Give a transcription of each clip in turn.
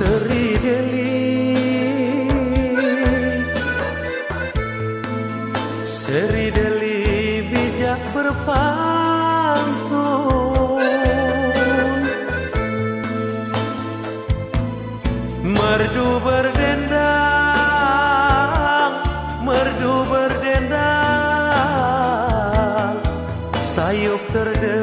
Seri Deli Seri Deli bijak berpantun. Merdu berdendang Merdu berdendang. Sayup terdendang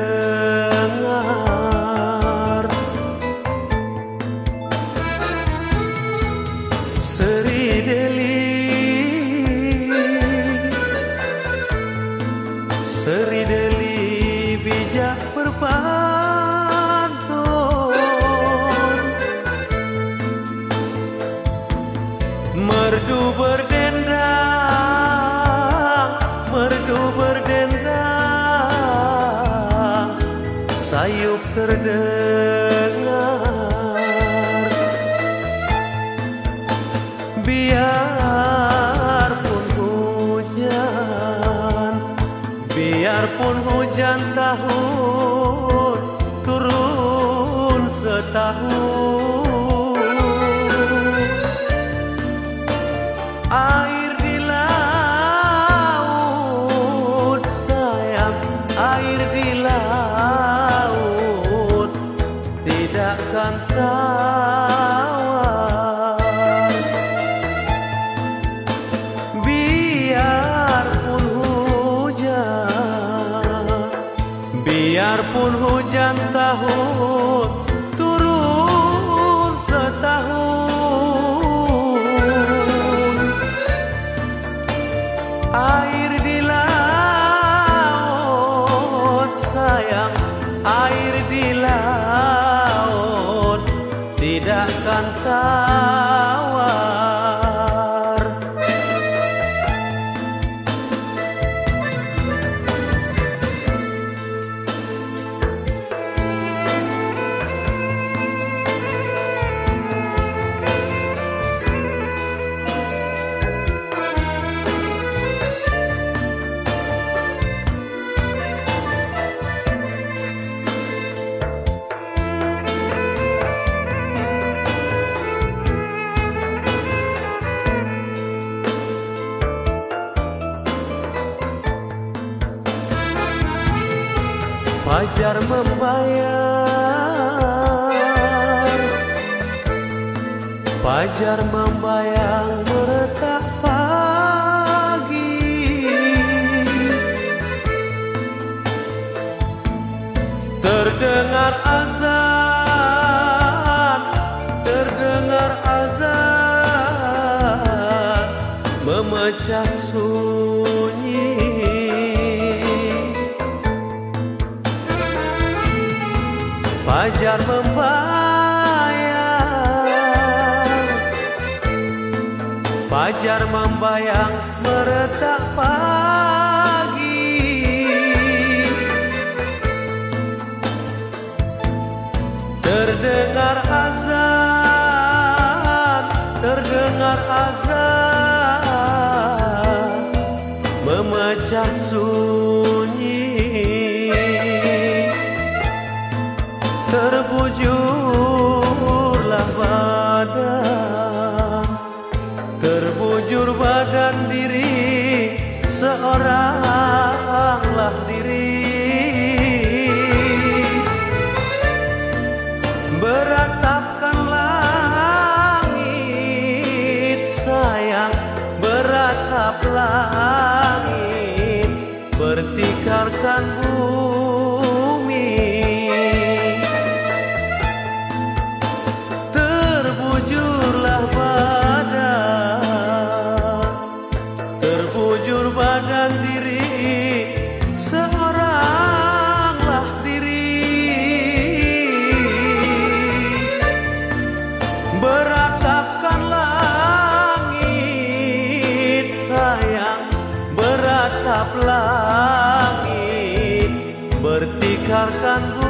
Seri Deli. Seri Deli bijak berpantun. Merdu berdendang Merdu berdendang. Sayup terdengar hujan tahun Turun setahun. Air di laut sayang Air di laut Tidak akan tawar Fajar membayang Fajar membayang meretak pagi. Terdengar azan Terdengar azan. Memecah sunyi Fajar membayang. Fajar membayang meretak pagi. Terdengar azan Terdengar azan. Memecah sunyi Terbujurlah badan. Terbujur badan diri Seoranglah diri. Beratapkan langit sayang Beratap langit. Bertikarkan bumi Beratap langit Bertikarkan